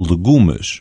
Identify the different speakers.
Speaker 1: legumes.